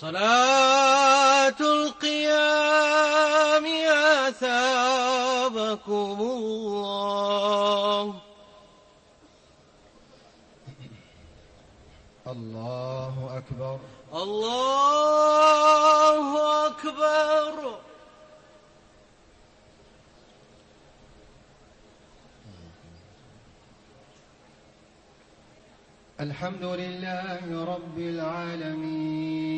صلاة القيام أثابكم الله. الله أكبر. الله أكبر. الحمد لله رب العالمين.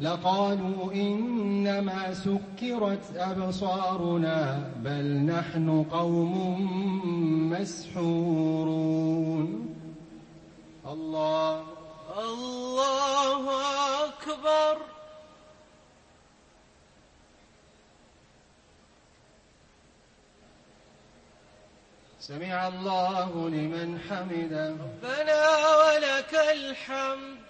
لقالوا إنما سكرت أبصارنا بل نحن قوم مسحورون. الله. الله أكبر. سمع الله لمن حمده. ربنا ولك الحمد.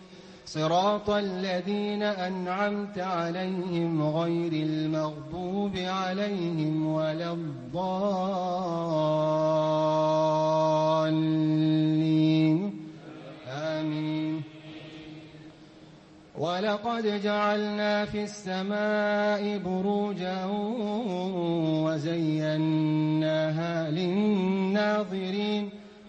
صراط الذين أنعمت عليهم غير المغضوب عليهم ولا الضالين. آمين. ولقد جعلنا في السماء بروجا وزيناها للناظرين.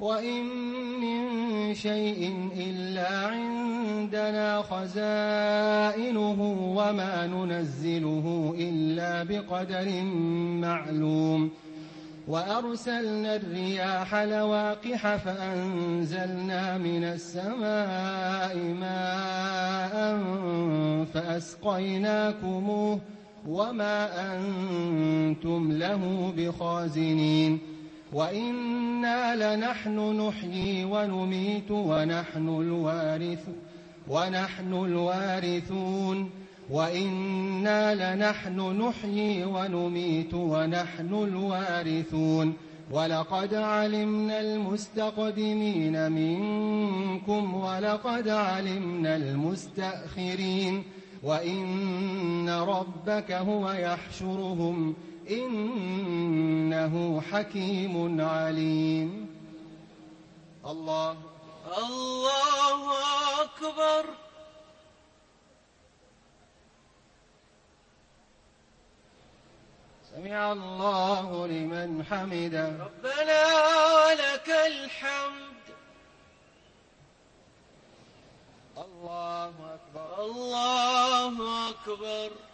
وإن من شيء إلا عندنا خزائنه وما ننزله إلا بقدر معلوم وأرسلنا الرياح لواقح فأنزلنا من السماء ماء فأسقيناكموه وما أنتم له بخازنين وإنا لنحن نحيي ونميت ونحن الوارث ونحن الوارثون وإنا لنحن نحيي ونميت ونحن الوارثون ولقد علمنا المستقدمين منكم ولقد علمنا المستأخرين وإن ربك هو يحشرهم إنه حكيم عليم. الله. الله أكبر. سمع الله لمن حمده. ربنا ولك الحمد. الله أكبر. الله أكبر.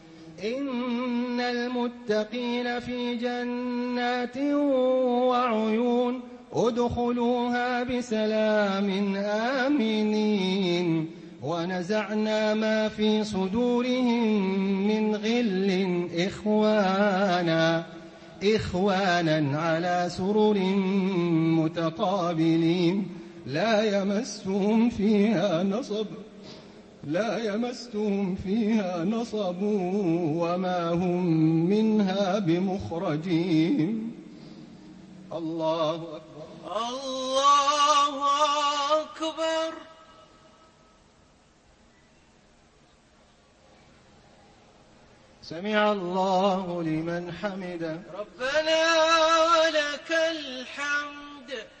إن المتقين في جنات وعيون ادخلوها بسلام آمنين ونزعنا ما في صدورهم من غل إخوانا إخوانا على سرر متقابلين لا يمسهم فيها نصب لا يمسهم فيها نصب وما هم منها بمخرجين. الله أكبر. الله أكبر. سمع الله لمن حمده. ربنا لك الحمد.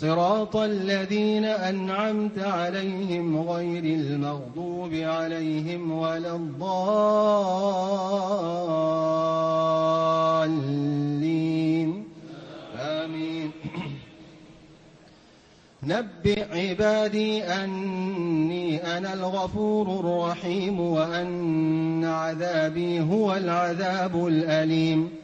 صراط الذين أنعمت عليهم غير المغضوب عليهم ولا الضالين. آمين. نبئ عبادي أني أنا الغفور الرحيم وأن عذابي هو العذاب الأليم.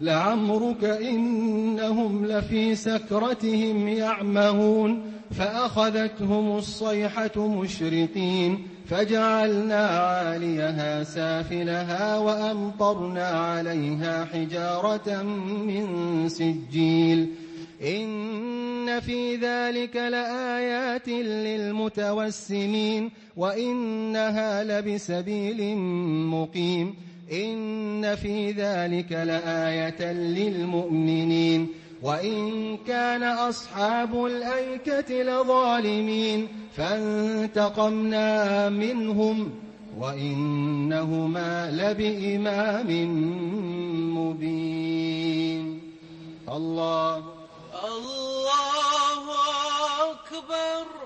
لعمرك إنهم لفي سكرتهم يعمهون فأخذتهم الصيحة مشرقين فجعلنا عاليها سافلها وأمطرنا عليها حجارة من سجيل إن في ذلك لآيات للمتوسمين وإنها لبسبيل مقيم إن في ذلك لآية للمؤمنين وإن كان أصحاب الأيكة لظالمين فانتقمنا منهم وإنهما لبإمام مبين الله الله أكبر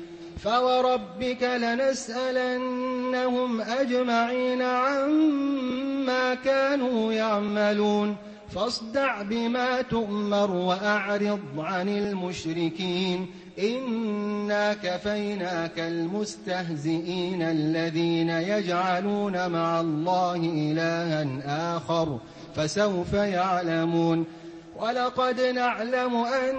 فوربك لنسألنهم أجمعين عما كانوا يعملون فاصدع بما تؤمر وأعرض عن المشركين إنا كفيناك المستهزئين الذين يجعلون مع الله إلها آخر فسوف يعلمون ولقد نعلم أن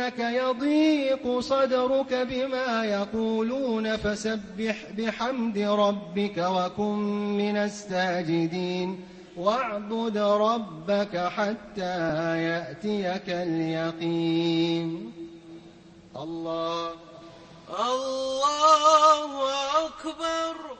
إنك يضيق صدرك بما يقولون فسبح بحمد ربك وكن من الساجدين. واعبد ربك حتى يأتيك اليقين. الله الله أكبر.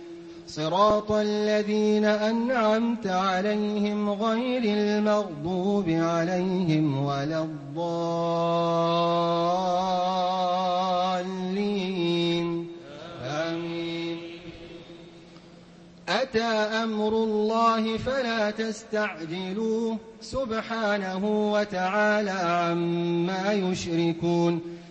صراط الذين أنعمت عليهم غير المغضوب عليهم ولا الضالين. آمين. أتى أمر الله فلا تستعجلوه سبحانه وتعالى عما يشركون.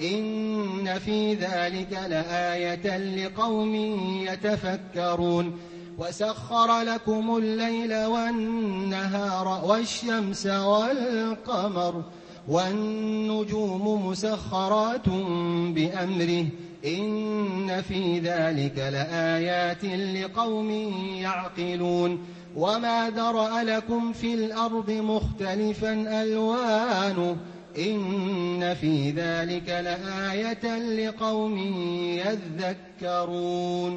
إن في ذلك لآية لقوم يتفكرون وسخر لكم الليل والنهار والشمس والقمر والنجوم مسخرات بأمره إن في ذلك لآيات لقوم يعقلون وما ذرأ لكم في الأرض مختلفا ألوانه إن في ذلك لآية لقوم يذكرون.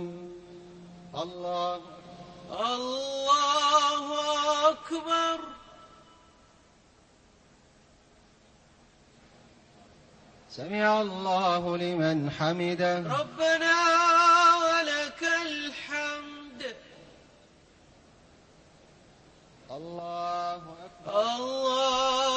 الله الله أكبر. سمع الله لمن حمده. ربنا ولك الحمد. الله أكبر. الله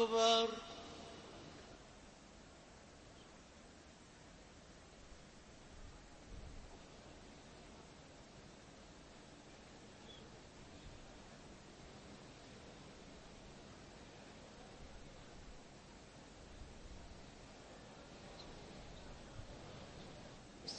أكبر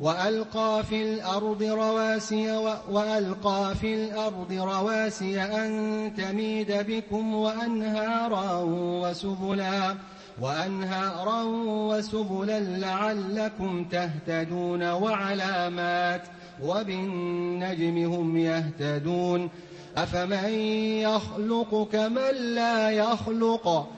وألقى في الأرض رواسي وألقى في الأرض رواسي أن تميد بكم وأنهارا وسبلا وأنهارا وسبلا لعلكم تهتدون وعلامات وبالنجم هم يهتدون. أفمن يخلق كمن لا يخلق؟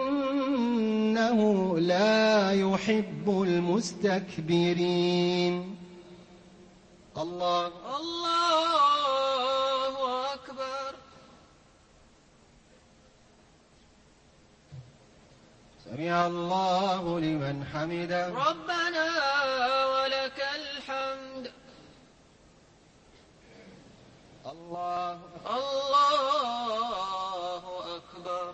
إنه لا يحب المستكبرين. الله. الله أكبر. سمع الله لمن حمده. ربنا ولك الحمد. الله. الله أكبر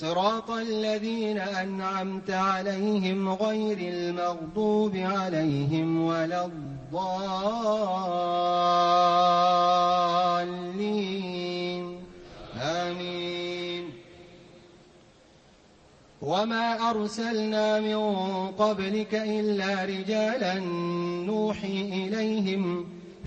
صراط الذين أنعمت عليهم غير المغضوب عليهم ولا الضالين. آمين. وما أرسلنا من قبلك إلا رجالا نوحي إليهم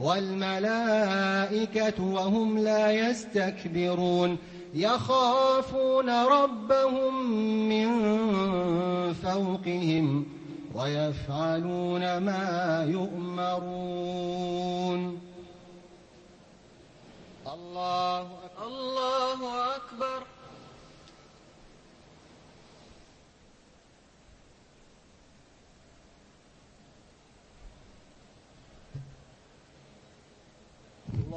والملائكة وهم لا يستكبرون يخافون ربهم من فوقهم ويفعلون ما يؤمرون. الله أكبر. الله أكبر.